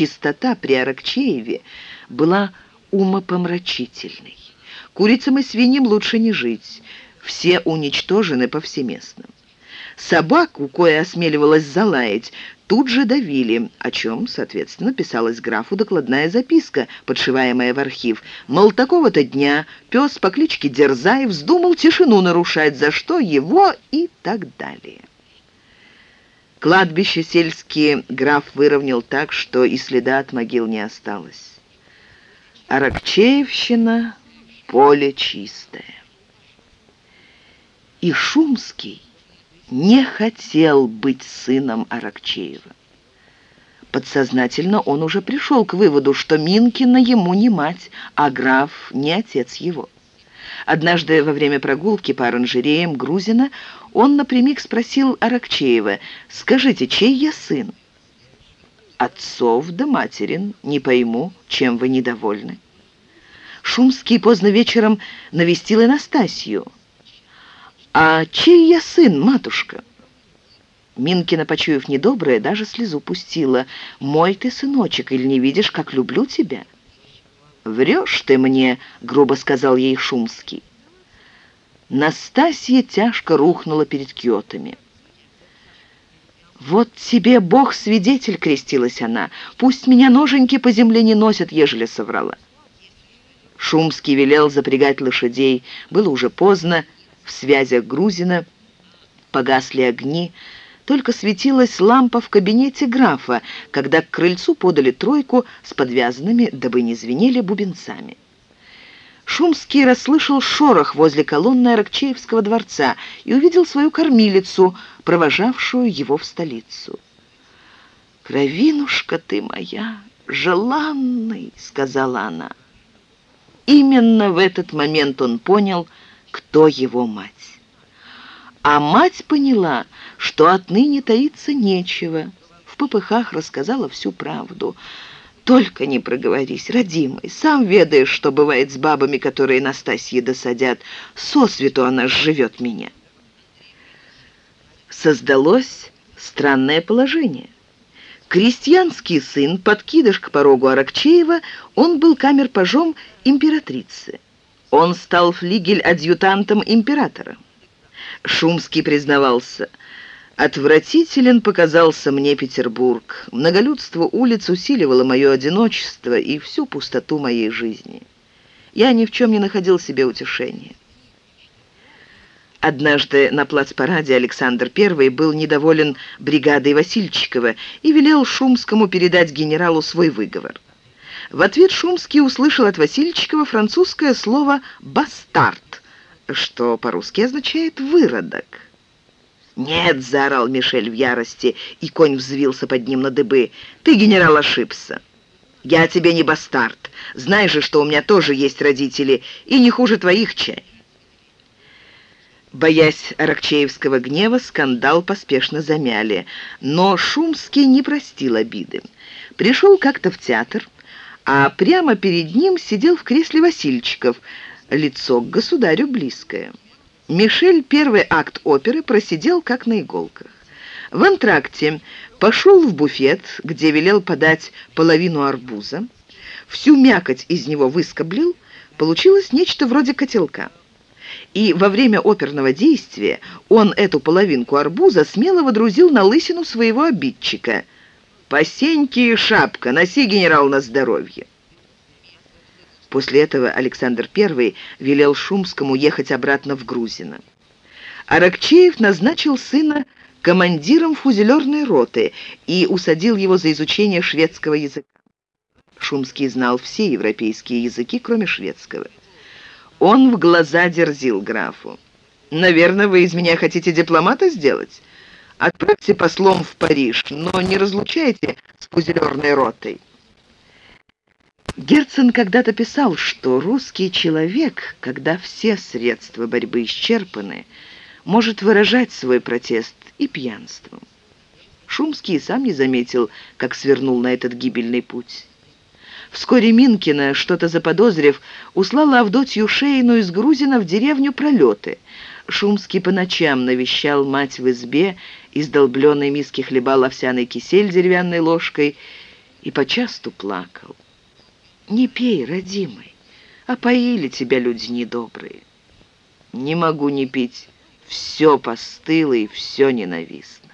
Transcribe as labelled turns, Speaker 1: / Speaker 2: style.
Speaker 1: чистота при Аракчееве была умопомрачительной. Курицам и свиньям лучше не жить, все уничтожены повсеместно. Собаку, кое осмеливалась залаять, тут же давили, о чем, соответственно, писалась графу докладная записка, подшиваемая в архив. Мол, такого-то дня пес по кличке Дерзай вздумал тишину нарушать, за что его и так далее. Кладбище сельские граф выровнял так, что и следа от могил не осталось. Аракчеевщина — поле чистое. И Шумский не хотел быть сыном Аракчеева. Подсознательно он уже пришел к выводу, что Минкина ему не мать, а граф не отец его. Однажды во время прогулки по оранжереям Грузина он напрямик спросил Аракчеева, «Скажите, чей я сын?» «Отцов да материн, не пойму, чем вы недовольны». Шумский поздно вечером навестил Анастасию. «А чей я сын, матушка?» Минкина, почуяв недоброе, даже слезу пустила. «Мой ты сыночек, или не видишь, как люблю тебя?» «Врешь ты мне», — грубо сказал ей Шумский. Настасья тяжко рухнула перед киотами. «Вот тебе Бог свидетель», — крестилась она, «пусть меня ноженьки по земле не носят, ежели соврала». Шумский велел запрягать лошадей. Было уже поздно, в связях Грузина погасли огни, только светилась лампа в кабинете графа, когда к крыльцу подали тройку с подвязанными, дабы не звенели, бубенцами. Шумский расслышал шорох возле колонны Аракчеевского дворца и увидел свою кормилицу, провожавшую его в столицу. «Кровинушка ты моя, желанный!» — сказала она. Именно в этот момент он понял, кто его мать. А мать поняла, что отныне таиться нечего. В попыхах рассказала всю правду. «Только не проговорись, родимый, сам ведаешь, что бывает с бабами, которые Настасье досадят. Сосвету она живет меня». Создалось странное положение. Крестьянский сын, подкидыш к порогу Аракчеева, он был камер-пажом императрицы. Он стал флигель-адъютантом императора. Шумский признавался. «Отвратителен показался мне Петербург. Многолюдство улиц усиливало мое одиночество и всю пустоту моей жизни. Я ни в чем не находил себе утешения». Однажды на плацпараде Александр I был недоволен бригадой Васильчикова и велел Шумскому передать генералу свой выговор. В ответ Шумский услышал от Васильчикова французское слово «бастард», что по-русски означает «выродок». «Нет!» — заорал Мишель в ярости, и конь взвился под ним на дыбы. «Ты, генерал, ошибся. Я тебе не бастард. Знаешь же, что у меня тоже есть родители, и не хуже твоих чай». Боясь Аракчеевского гнева, скандал поспешно замяли, но Шумский не простил обиды. Пришел как-то в театр, а прямо перед ним сидел в кресле Васильчиков, лицо к государю близкое. Мишель первый акт оперы просидел как на иголках. В антракте пошел в буфет, где велел подать половину арбуза, всю мякоть из него выскоблил, получилось нечто вроде котелка. И во время оперного действия он эту половинку арбуза смело водрузил на лысину своего обидчика – «Посеньки и шапка, носи, генерал, на здоровье!» После этого Александр I велел Шумскому ехать обратно в Грузино. Аракчеев назначил сына командиром фузелерной роты и усадил его за изучение шведского языка. Шумский знал все европейские языки, кроме шведского. Он в глаза дерзил графу. «Наверное, вы из меня хотите дипломата сделать? Отправьте послом в Париж, но не разлучайте с пузелерной ротой». Герцен когда-то писал, что русский человек, когда все средства борьбы исчерпаны, может выражать свой протест и пьянством. Шумский сам не заметил, как свернул на этот гибельный путь. Вскоре Минкина, что-то заподозрив, услала Авдотью Шейну из Грузина в деревню Пролеты. Шумский по ночам навещал мать в избе из долбленной миски хлебал овсяный кисель деревянной ложкой и почасту плакал. «Не пей, родимый, а поили тебя люди недобрые». «Не могу не пить, все постыло и все ненавистно».